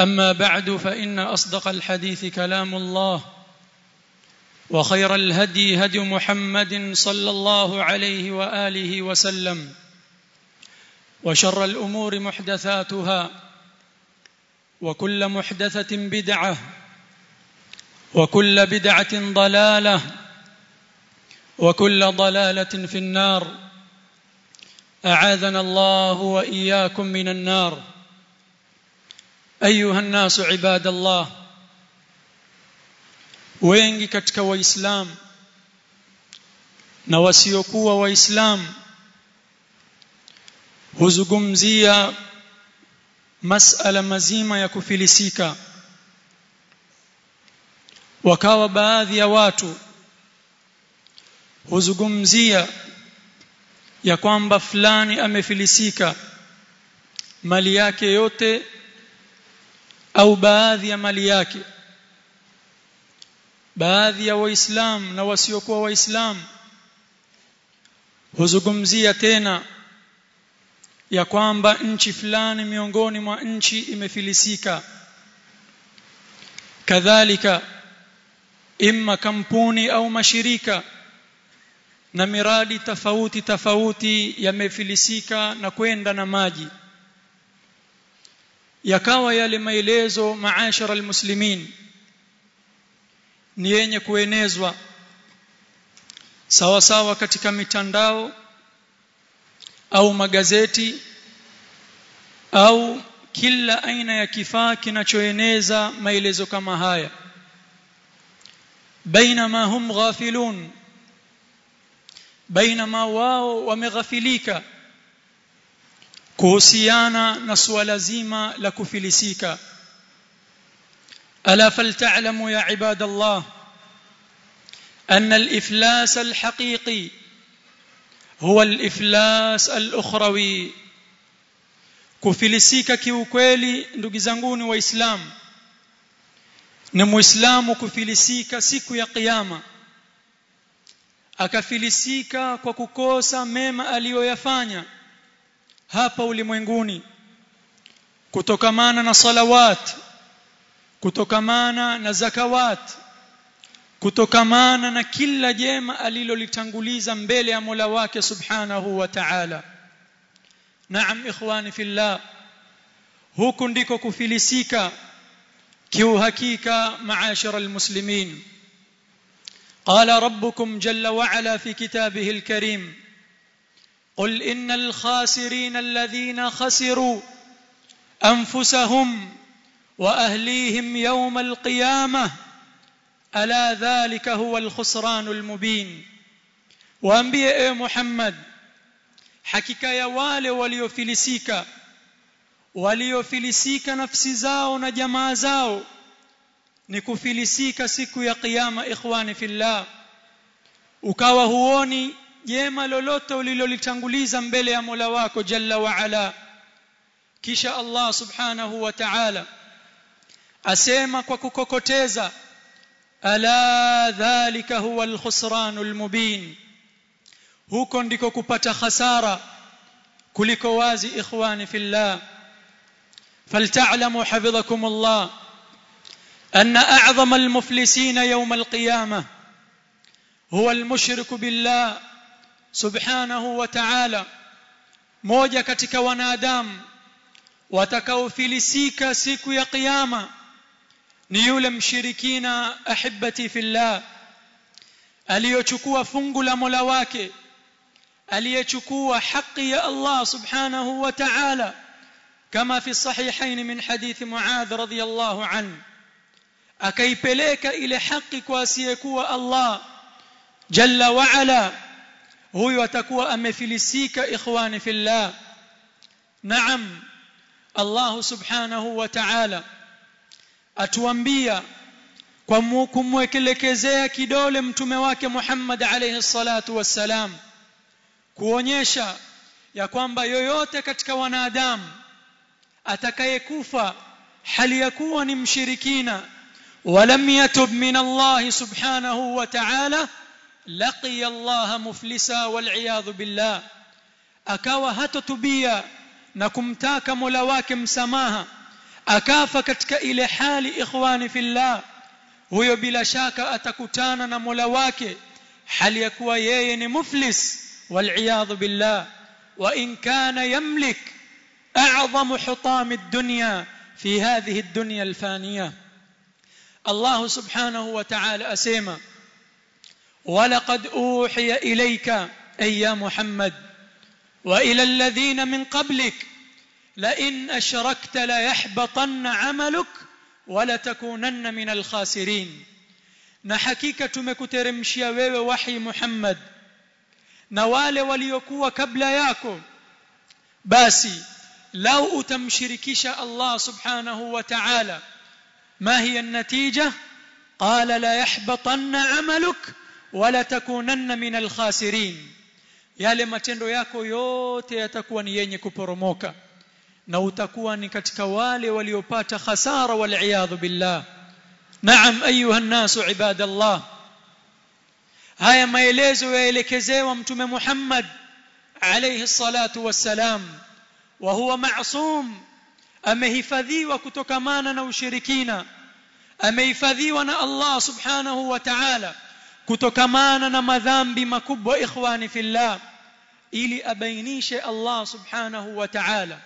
أما بعد فإن أصدق الحديث كلام الله وخير الهدي هدي محمد صلى الله عليه وآله وسلم وشر الأمور محدثاتها وكل محدثة بدعة وكل بدعة ضلالة وكل ضلالة في النار. أعاذنا الله وإياكم من النار. ايها الناس عباد الله wengi katika waislamu na wasiokuwa waislamu huzungumzia masala mazima ya kufilisika wakawa baadhi ya watu huzungumzia ya kwamba fulani amefilisika mali yake yote au baadhi ya mali yake. Baadhi ya waislamu na wasiokuwa waislamu huzungumzia tena ya kwamba nchi fulani miongoni mwa nchi imefilisika. Kadhalika imma kampuni au mashirika na miradi tofauti tofauti yamefilisika na kwenda na maji yakawa yale maelezo maashara almuslimin. Ni yenye kuenezwa sawa sawa katika mitandao au magazeti au kila aina ya kifaa kinachoeneza maelezo kama haya. Bainama hum ghafilun. Bainama wao wameghafilika kuhusiana na suala zima فلسيكا ألا فلتعلموا يا عباد الله أن الإفلاس الحقيقي هو الإفلاس الأخروي kufilisika kiukweli ndugu zanguni wa Islam ni muislamu kufilisika siku ya kiyama akafilisika kwa kukosa mema aliyoyafanya hapa ulimwenguni. Kutokamana na salawat kutokamana na zakawat kutokamana na kila jema alilolitanguliza mbele ya Mola wake Subhanahu wa Ta'ala. Naam ikhwani fillah huku ndiko kufilisika kiuhakika maashara almuslimin. Qala rabbukum jalla wa ala fi kitabihi alkarim. قل إن الخاسرين الذين خسروا أنفسهم وأهليهم يوم القيامة ألا ذلك هو الخسران المبين. na waambie ee Muhammad hakika ya wale waliofilisika waliofilisika nafsi zao na jamaa zao ni kufilisika siku ya kiyama إخواني في الله. ukawa huoni jema lolote ulilolitanguliza mbele ya Mola wako jalla wa ala kisha Allah subhanahu wa ta'ala asema kwa kukokoteza ala dhalika huwa alkhusranul mubin huko ndiko kupata hasara kuliko wazi ikhwani fillah فلتعلموا حفظكم الله ان اعظم المفلسين يوم القيامه هو المشرك بالله سبحانه وتعالى moja katika wanadamu watakaofilisika siku ya kiyama ni yule mshirikina ahibati fillah aliyochukua fungu la Mola wake aliyechukua haki ya Allah subhanahu wa ta'ala kama fi sahihain min hadith Muadh radhiyallahu an akaipeleka ile haki kwa asiyekuwa Allah jalla wa ala huyo atakuwa amefilisika ikhwani fillah naam Allah subhanahu wa ta'ala atuambia kwa kumwekelekezea kidole mtume wake Muhammad alayhi salatu wassalam kuonyesha ya kwamba yoyote katika wanadamu atakayekufa hali ya kuwa ni mshirikina walam yatub min Allah subhanahu wa ta'ala laqiya Allah muflisa wal billah akawa hatotubia na kumtaka Mola wake msamaha akafa katika ile hali ikhwani fillah huyo bila shaka atakutana na Mola wake hali ya kuwa yeye ni muflis wal billah wa in kana yamlik a'zam hutam ad-dunya fi hadhihi ad-dunya al-faniyah Allah subhanahu wa ta'ala asema ولقد أوحي إليك أي يا محمد وإلى الذين من قبلك لئن أشركت ليحبطن عملك ولتكونن من الخاسرين na hakika tumekuteremshia wewe wahi Muhammad na wale waliokuwa kabla yako basi lau utamshirikisha Allah subhanahu wa ta'ala ma hiya an-natija qala la yahbatanna 'amaluk wala takunanna min al-khasirin yale matendo yako yote yatakuwa ni yenye kuporomoka na utakuwa ni katika wale waliopata khasara wal billah naam ayuha nasu ibadallah haya maelezo yaelekezewa mtume Muhammad alayhi salatu wassalam wa huwa ma'sum amehifadhiwa kutokamana na ushirikina amehifadhiwa na Allah subhanahu wa ta'ala kutokamana na madhambi makubwa ikhwani fillah ili abainishe Allah subhanahu wa ta'ala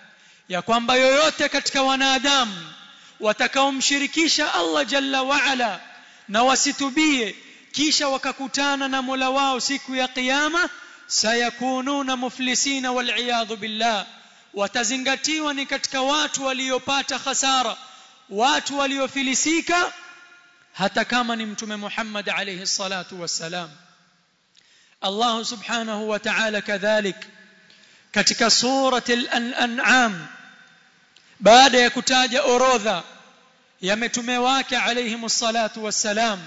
ya kwamba yoyote katika wanadamu watakaomshirikisha Allah jalla wa ala na wasitubie kisha wakakutana na Mola wao siku ya kiyama sayakununa muflisina wal billah watazingatiwa ni katika watu waliopata hasara watu waliofilisika hata kama ni mtume Muhammad alayhi salatu wassalam Allah subhanahu wa ta'ala kadhalik katika surati al-an'am baada ya kutaja orodha ya mitume wake alayhi salatu wassalam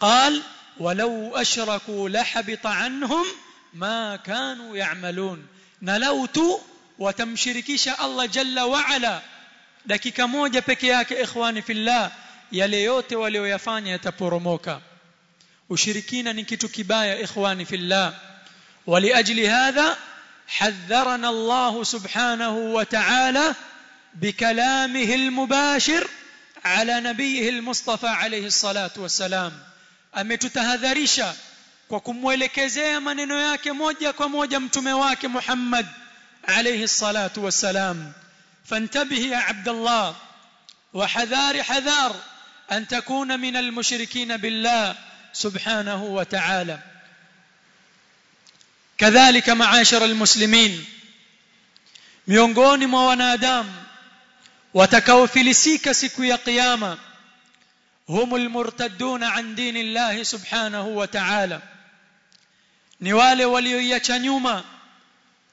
قال ولو اشركوا لحبط عنهم ما كانوا يعملون na lau tu watamshirikisha Allah jalla wa ala dakika moja peke yake ikhwani fillah yale yote walioyafanya yataporomoka ushirikina ni kitu kibaya ikhwani fillah waliajli hadha حذرنا الله سبحانه وتعالى بكلامه المباشر على نبيه المصطفى عليه الصلاة والسلام ametutahadharisha kwa kumwelekezea maneno yake moja kwa moja mtume wake Muhammad alayhi salatu wassalam fantabihi ya Abdullah وحذار حذار أن تكون من المشركين بالله سبحانه وتعالى. كذلك معاشر المسلمين miongoni mwa wanadamu watakaofilisika siku ya kiyama هم المرتدون عن دين الله سبحانه وتعالى. ni wale walioiacha nyuma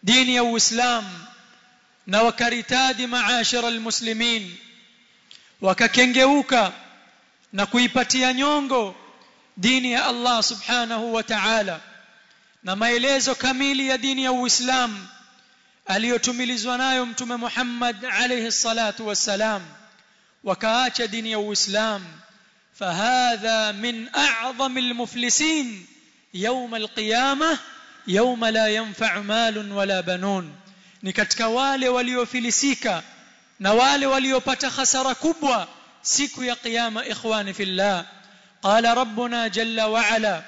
dini ya Uislamu na wakaritadi معاشر المسلمين wakakengeuka na kuipatia nyongo dini ya Allah subhanahu wa ta'ala na maelezo kamili ya dini ya Uislamu aliyotumilizwa nayo mtume Muhammad alayhi salatu wassalam wakaacha dini ya Uislamu فهذا من اعظم المفلسين يوم القيامه يوم لا ينفع مال ولا بنون ni katika wale waliofilisika na wale waliopata hasara kubwa سكو قيام إخوان في الله. قال ربنا جل وعلا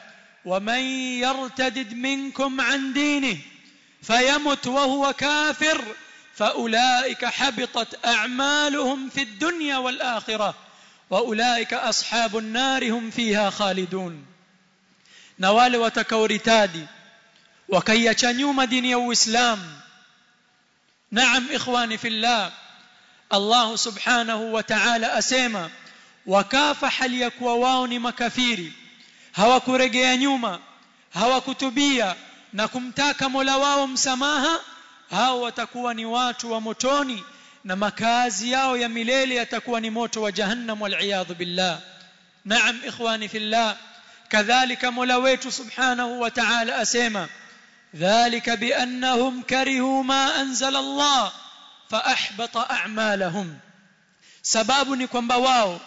ومن يرتدد منكم عن دينه فيمت وهو كافر فأولئك حبطت أعمالهم في الدنيا والآخرة وأولئك أصحاب النار هم فيها خالدون. نوال وتكورتادي وكي يشنيوم دينيو وإسلام. نعم إخواني في الله الله سبحانه وتعالى asema wakafa hali ya kuwa wao hawakurejea nyuma hawakutubia na kumtaka Mola wao msamaha hao watakuwa ni watu wa motoni na makazi yao ya milele yatakuwa ni جهنم والعياذ بالله. نعم إخواني في الله كذلك Mola سبحانه وتعالى asema ذلك بأنهم كرهوا ما أنزل الله faahbata a'malahum sababu ni kwamba wao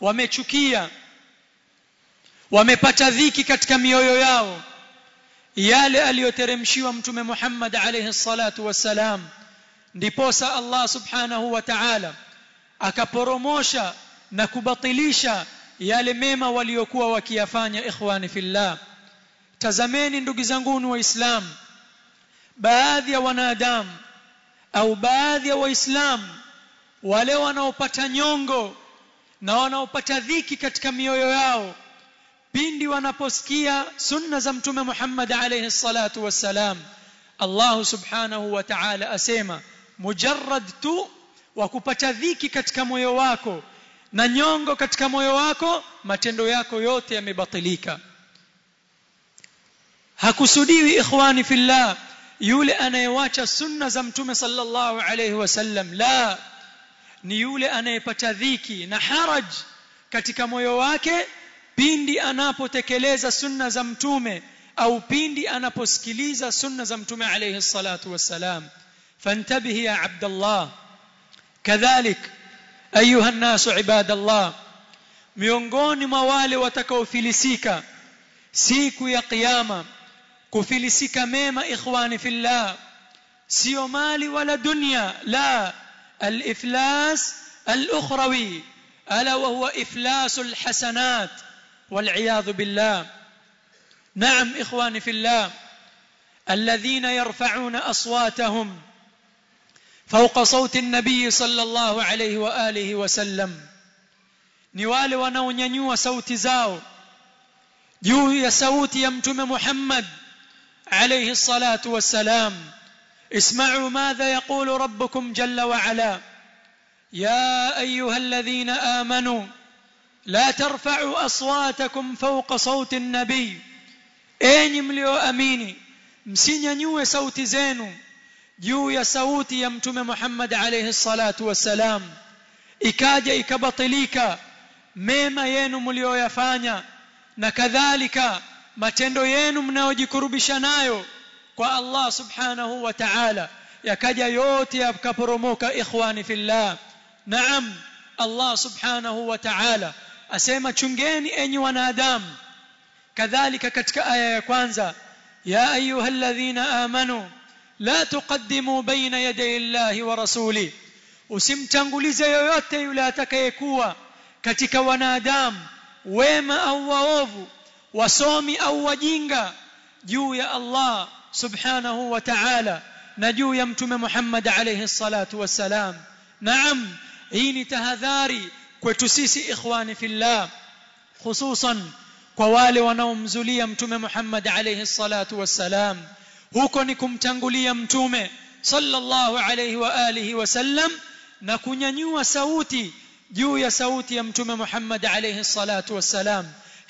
wamechukia wamepata dhiki katika mioyo yao. Yale aliyoteremshiwa mtume Muhammad alayhi salatu wassalam ndiposa Allah subhanahu wa ta'ala akaporomosha na kubatilisha yale mema waliokuwa wakiyafanya ikhwani fillah. Tazameni ndugu zanguni waislamu baadhi ya wanadamu au baadhi ya waislamu wale wanaopata nyongo na wanaopata dhiki katika mioyo yao pindi wanaposikia sunna za mtume Muhammad alayhi salatu wassalam Allah subhanahu wa ta'ala asema mujarrad tu wa kupata dhiki katika moyo wako na nyongo katika moyo wako matendo yako yote yamebatilika. Hakusudiwi ikhwani fillah yule anayewacha sunna za mtume sallallahu alayhi wasallam la ni yule anayepata dhiki na haraj katika moyo wake pindi anapotekeleza sunna za mtume au pindi anaposikiliza sunna za mtume alayhi salatu wassalam fantabihi ya abdallah kadhalik ayuha nnasu ibadallah miongoni mwa wale watakaofilisika siku ya kiyama kufilisika mema ikhwani fillah sio mali wala dunya la الإفلاس الأخروي. ألا وهو إفلاس الحسنات. والعياذ بالله. نعم إخواني في الله. الذين يرفعون أصواتهم فوق صوت النبي صلى الله عليه وآله وسلم. ni wale wanaonyanyua sauti zao juu ya sauti ya mtume Muhammad عليه الصلاه والسلام اسمعوا ماذا يقول ربكم جل وعلا يا ايها الذين امنوا لا ترفعوا اصواتكم فوق صوت النبي enyi mlioamini msinyanyue sauti zenu juu ya sauti ya mtume Muhammad alayhi salatu wassalam ikaja ikabatilika mema yenu mlioyafanya na kadhalika matendo yenu mnayojikurubisha nayo kwa Allah subhanahu wa ta'ala yakaja yote yakaporomoka ikhwani fillah naam Allah subhanahu wa ta'ala asema chungeni enyi wanadamu kadhalika katika aya ya kwanza ya ayyuhalladhina amanu la tuqaddimu baina yaday Allahi wa rasuli usimtangulize yoyote yule atakayekuwa katika wanadamu wema au waovu wasomi au wajinga juu ya Allah subhanahu wa ta'ala na juu ya mtume Muhammad alayhi salatu wassalam naam hii ni tahadhari kwetu sisi ikhwani fillah hususan kwa wale wanaomzulia mtume Muhammad alayhi salatu wassalam huko ni kumtangulia mtume sallallahu alayhi wa alihi wasallam na kunyanyua sauti juu ya sauti ya mtume Muhammad alayhi salatu wassalam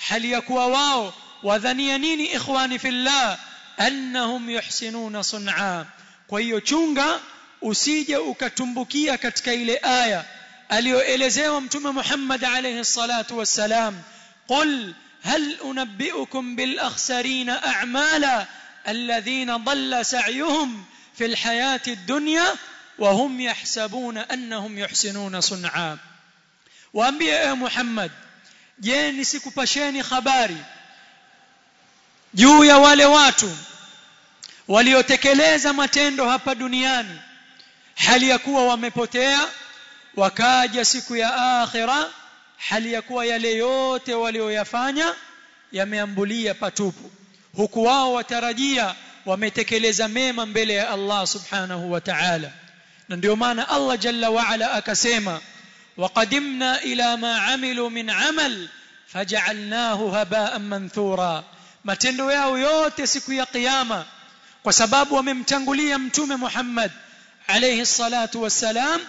هل يكوى واو وذنيانين إخواني في الله أنهم يحسنون صنعا. كوي يوشونغا وسيجا أكتمبكيا كتكيل آية أليو إلزي ومتم محمد عليه الصلاة والسلام قل هل أنبئكم بالأخسرين أعمالا الذين ضل سعيهم في الحياة الدنيا وهم يحسبون أنهم يحسنون صنعا وأنبياء يا محمد je nisikupasheni habari juu ya wale watu waliotekeleza matendo hapa duniani hali ya kuwa wamepotea wakaja siku ya akhira hali ya kuwa yale yote walioyafanya yameambulia patupu. Huku wao watarajia wametekeleza mema mbele ya Allah subhanahu wa ta'ala. Na ndio maana Allah jalla wa ala akasema وقدمنا إلى ما عملوا من عمل فجعلناه هباء منثورا matendo yao yote siku ya kiyama kwa sababu wamemtangulia mtume Muhammad alayhi salatu wassalam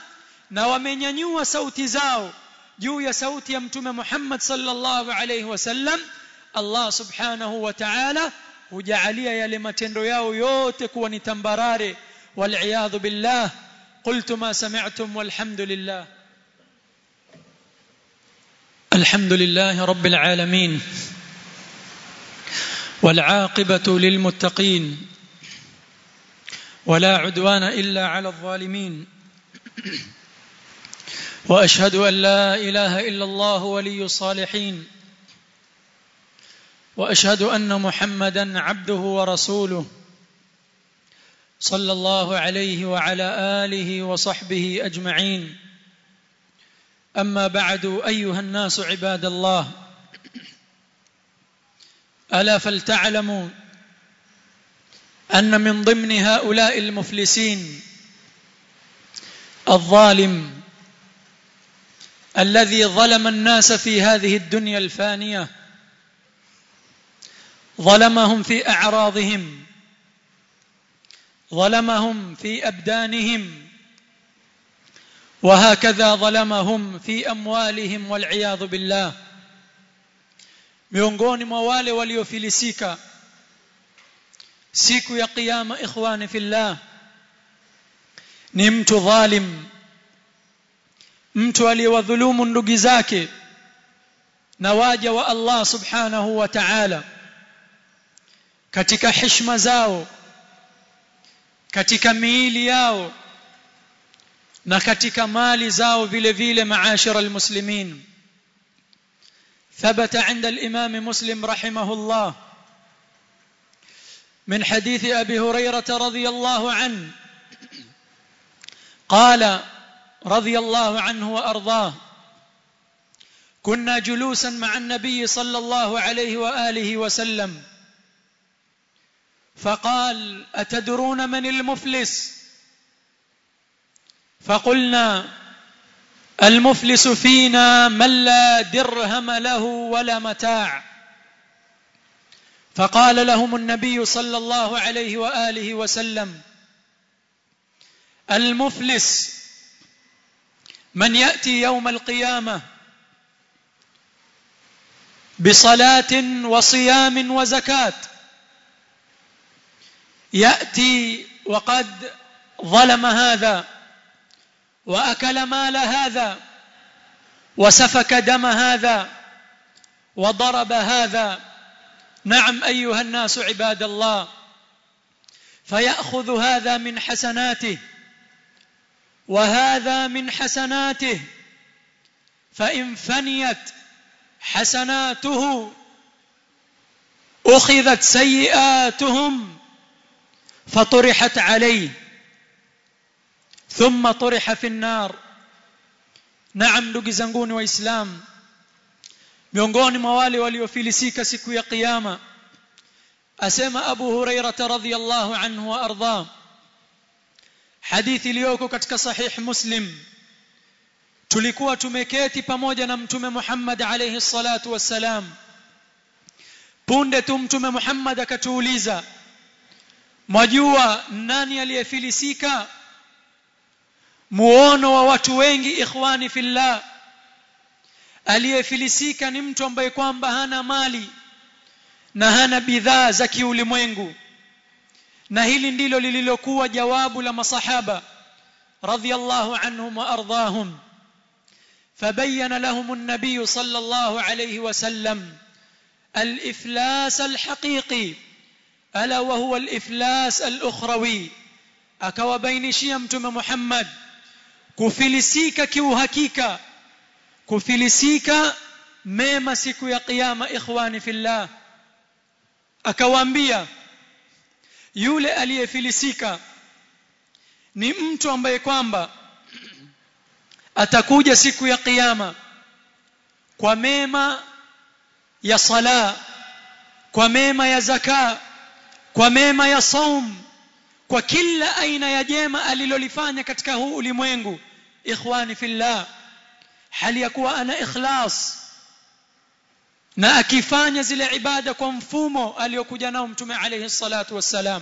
na wamenyanyua sauti zao juu ya sauti ya mtume Muhammad sallallahu alayhi wasallam Allah subhanahu wa ta'ala hujaalia yale matendo yao yote kuwa ni tambarare wal billah qultu ma sami'tum walhamdulillah الحمد لله رب العالمين والعاقبة للمتقين ولا عدوان إلا على الظالمين وأشهد أن لا إله إلا الله ولي الصالحين وأشهد أن محمدا عبده ورسوله صلى الله عليه وعلى آله وصحبه أجمعين أما بعد أيها الناس عباد الله ألا فلتعلموا أن من ضمن هؤلاء المفلسين الظالم الذي ظلم الناس في هذه الدنيا الفانية ظلمهم في أعراضهم ظلمهم في أبدانهم وهكذا ظلمهم في أموالهم والعياذ بالله miongoni mwa wale waliofilisika siku ya kiyama ikhwani fillah ni mtu dhalim mtu aliyewadhulumu ndugu zake na waja wa Allah subhanahu wa ta'ala katika heshima zao katika miili yao na katika mali zao vile vile maashara almuslimin. ثبت عند الإمام مسلم رحمه الله من حديث أبي هريرة رضي الله عنه قال رضي الله عنه وأرضاه كنا جلوسا مع النبي صلى الله عليه وآله وسلم فقال أتدرون من المفلس فقلنا المفلس فينا من لا درهم له ولا متاع. فقال لهم النبي صلى الله عليه وآله وسلم المفلس من يأتي يوم القيامة بصلاة وصيام وزكاة يأتي وقد ظلم هذا وأكل مال هذا وسفك دم هذا وضرب هذا. نعم أيها الناس عباد الله فيأخذ هذا من حسناته وهذا من حسناته. فإن فنيت حسناته أخذت سيئاتهم فطرحت عليه. ثم طرح في النار. نعم ndugu zanguni wa Islam miongoni mwa wale waliofilisika siku ya kiyama asema أبو هريرة رضي الله عنه وأرضاه hadithi iliyoko katika صحيح مسلم tulikuwa tumeketi pamoja na mtume محمد عليه الصلاة والسلام بوند تمتم محمد كتوليزا مجوى ناني اليفيلسيكا muono wa watu wengi ikhwani fillah aliyefilisika ni mtu ambaye kwamba hana mali na hana bidhaa za kiulimwengu na hili ndilo lililokuwa jawabu la masahaba radhiyallahu anhum wa ardahum فبين لهم النبي صلى الله عليه وسلم الافلاس الحقيقي الا وهو الافلاس الاخروي akawabainishia mtume Muhammad kufilisika kiuhakika. Kufilisika mema siku ya kiyama ikhwani fillah. Akawaambia yule aliyefilisika ni mtu ambaye kwamba atakuja siku ya kiyama kwa mema ya sala kwa mema ya zaka kwa mema ya saum kwa kila aina ya jema alilolifanya katika huu ulimwengu. Ikhwani fillah hali ya kuwa ana ikhlas na akifanya zile ibada kwa mfumo aliyokuja nao mtume alayhi salatu wassalam.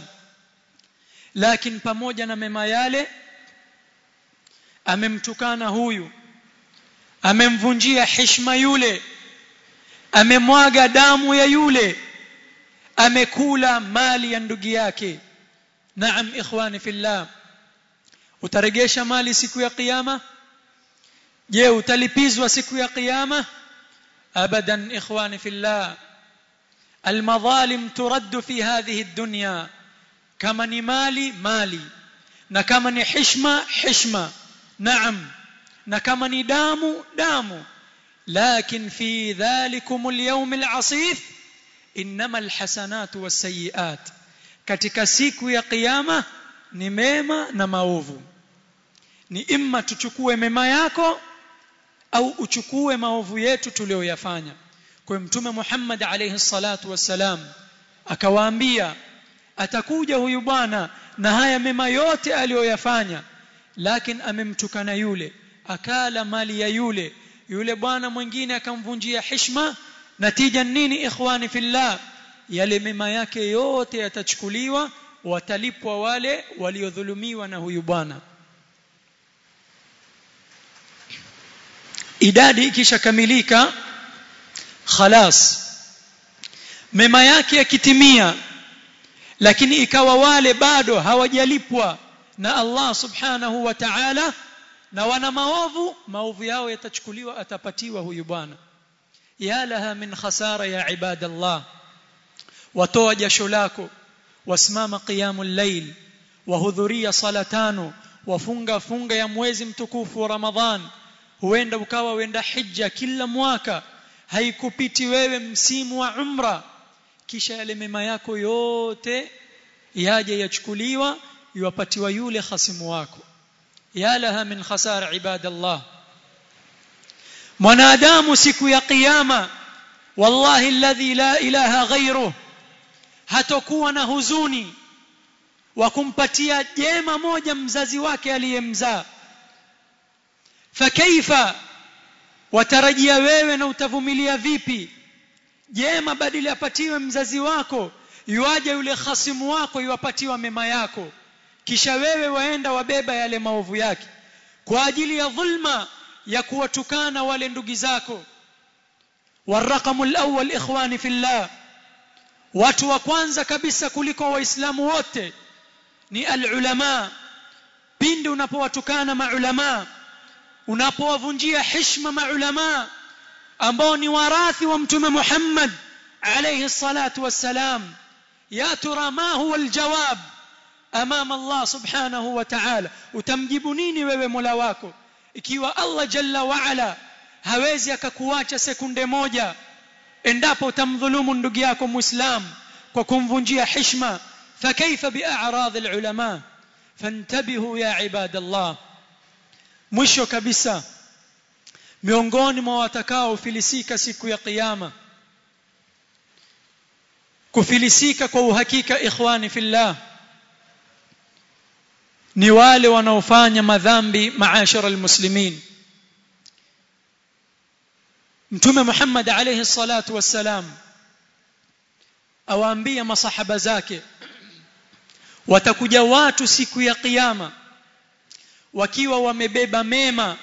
Lakini pamoja na mema yale amemtukana huyu amemvunjia heshima yule amemwaga damu ya yule amekula mali ya ndugu yake naam ikhwani fillah utaregesha mali siku ya kiyama je utalipizwa siku ya kiyama abadan ikhwani fillah المظالم ترد في هذه الدنيا كما ni mali mali na kama ni heshima heshima naam na kama ni damu damu لكن في ذلكم اليوم العصيف انما الحسنات والسيئات katika siku ya kiyama ni mema na maovu. Ni imma tuchukue mema yako au uchukue maovu yetu tuliyoyafanya kwa mtume Muhammad alayhi salatu wassalam akawaambia atakuja huyu bwana na haya mema yote aliyoyafanya lakini amemtukana yule akala mali ya yule. Yule bwana mwingine akamvunjia heshima natija nini ikhwani fillah yale mema yake yote yatachukuliwa watalipwa wale waliodhulumiwa na huyu bwana. Idadi ikishakamilika khalas mema yake yakitimia lakini ikawa wale bado hawajalipwa na Allah subhanahu wa ta'ala na wana maovu maovu yao yatachukuliwa atapatiwa huyu bwana. Ya laha min khasara ya ibadallah watoa jasho lako wasimama qiyamul layl wahudhuria sala tano wafunga funga ya mwezi mtukufu wa Ramadhan. Huenda ukawa wenda hija kila mwaka haikupiti wewe msimu wa umra. Kisha yale mema yako yote yaje yachukuliwa iwapatiwa yule hasimu wako. Ya laha min khasara ibadallah. Mwanadamu siku ya kiyama wallahi alladhi la ilaha ghayruh hatokuwa na huzuni wa kumpatia jema moja mzazi wake aliyemzaa. Fakaifa watarajia wewe na utavumilia vipi? Jema badili apatiwe mzazi wako yuaje yule hasimu wako yuwapatiwa mema yako. Kisha wewe waenda wabeba yale maovu yake kwa ajili ya dhulma ya kuwatukana wale ndugu zako. Warqamul awwal ikhwani fillah watu wa kwanza kabisa kuliko waislamu wote ni alulama. Pindi unapowatukana maulama unapowavunjia heshima maulama ambao ni warathi wa mtume Muhammad alayhi salatu wassalam ya tura ma huwa aljawab amama Allah subhanahu wa ta'ala. Utamjibu nini wewe Mola wako? Ikiwa Allah jalla wa ala hawezi akakuacha sekunde moja endapo utamdhulumu ndugu yako muislam kwa kumvunjia heshima fakaifa bi'aradhi alulama? Fantabihu ya ibadallah. Mwisho kabisa miongoni mwa watakao filisika siku ya kiyama kufilisika kwa uhakika ikhwani fillah ni wale wanaofanya madhambi maashara almuslimin mtume Muhammad alayhi salatu wassalam awaambia masahaba zake watakuja watu siku ya kiyama wakiwa wamebeba mema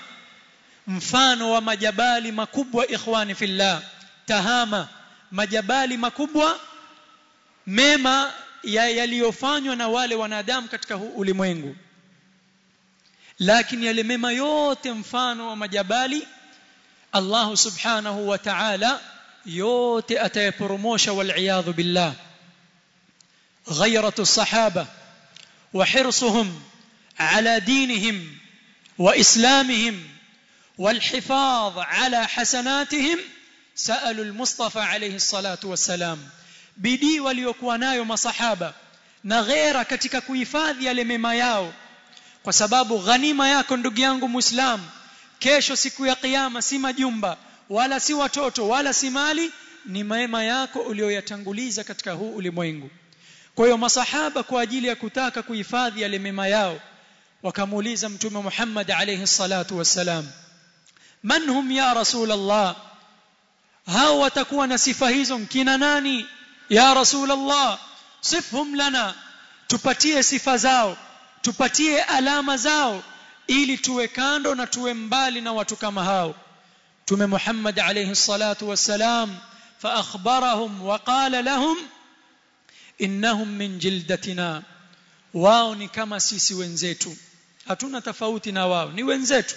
mfano wa majabali makubwa ikhwani fillah tahama majabali makubwa mema ya yaliyofanywa na wale wanadamu katika ulimwengu. Lakini yale mema yote mfano wa majabali الله سبحانه وتعالى يوتي أتي برموش والعياذ بالله. غيرة الصحابة وحرصهم على دينهم وإسلامهم والحفاظ على حسناتهم سألوا المصطفى عليه الصلاة والسلام. بدي وليكوانا يوم صحابة نغير كتك كويفاذ يلمي ياو وسباب غني ما ياكن مسلم kesho siku ya kiyama si majumba wala si watoto wala si mali ni mema yako uliyoyatanguliza katika huu ulimwengu. Kwa hiyo masahaba kwa ajili ya kutaka kuhifadhi yale mema yao wakamuuliza mtume Muhammad alayhi salatu wassalam man hum ya rasul Allah hao watakuwa na sifa hizo kina nani? Ya rasul Allah sifhum lana tupatie sifa zao tupatie alama zao ili tuwe kando na tuwe mbali na watu kama hao tume Muhammad alayhi salatu akhbarahum wa qala lahum innahum min jildatina wao ni kama sisi wenzetu hatuna tofauti na wao ni wenzetu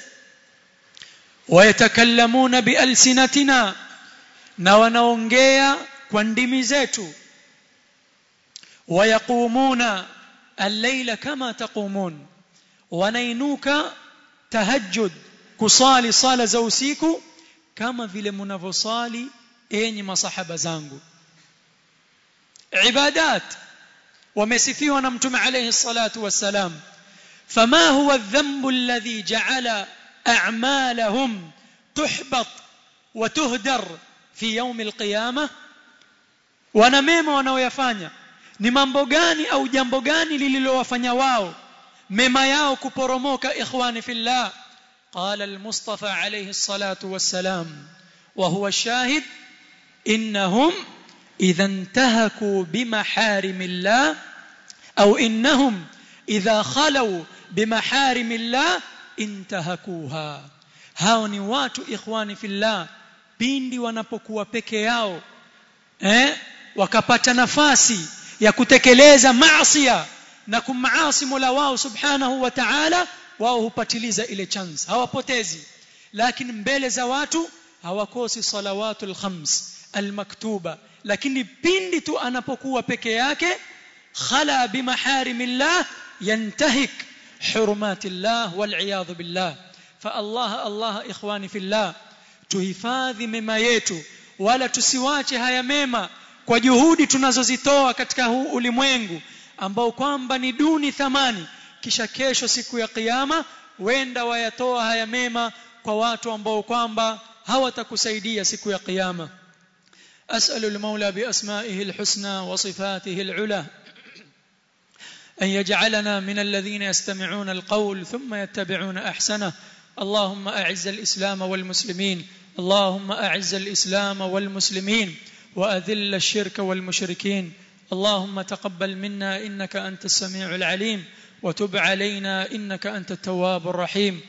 wayatakallamuna bialsinatina na wanaongea kwa ndimi zetu wayaqumuna al-layla kama taqumun wanainuka tahajjud kusali sala za usiku kama vile mnavyosali enyi masahaba zangu ibadat wamesifiwa na mtume alayhi salatu wassalam fama huwa dhanbu alladhi ja'ala a'malahum tuhbat wa tuhdar fi yawm alqiyamah wana mema wanaoyafanya ni mambo gani au jambo gani lililowafanya wao mema yao kuporomoka ikhwani fillah المصطفى عليه الصلاة والسلام وهو الشاهد إنهم إذا انتهكوا بمحارم الله أو إنهم إذا خلوا بمحارم الله انتهكوها hao ni watu ikhwani fillah pindi wanapokuwa peke yao eh wakapata nafasi ya kutekeleza maasiya na kumaasi Mola wao subhanahu wa ta'ala wao hupatiliza ile chance hawapotezi lakini mbele za watu hawakosi salawatul khams almaktuba lakini pindi tu anapokuwa peke yake khala bimaharimillah yantahik hurumatillah wal billah fa Allah Allah ikhwani fillah tuhifadhi mema yetu wala tusiwache haya mema kwa juhudi tunazozitoa katika huu ulimwengu ambao kwamba ni duni thamani. Kisha kesho siku ya kiyama wenda wayatoa haya mema kwa watu ambao kwamba hawatakusaidia siku ya kiyama. أسأل المولى بأسمائه الحسنى وصفاته العلى أن يجعلنا من الذين يستمعون القول ثم يتبعون أحسنه اللهم أعز الإسلام والمسلمين اللهم أعز الإسلام والمسلمين وأذل الشرك والمشركين اللهم تقبل منا إنك أنت السميع العليم وتب علينا إنك أنت التواب الرحيم.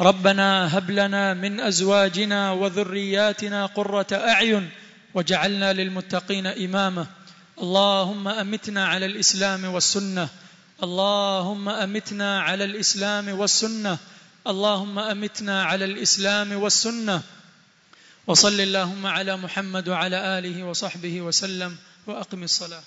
ربنا هب لنا من أزواجنا وذرياتنا قرة أعين وجعلنا للمتقين إماما. اللهم أمتنا على الإسلام والسنة. اللهم أمتنا على الإسلام والسنة. اللهم أمتنا على الإسلام والسنة. وصل اللهم على محمد وعلى آله وصحبه وسلم وأقم الصلاة.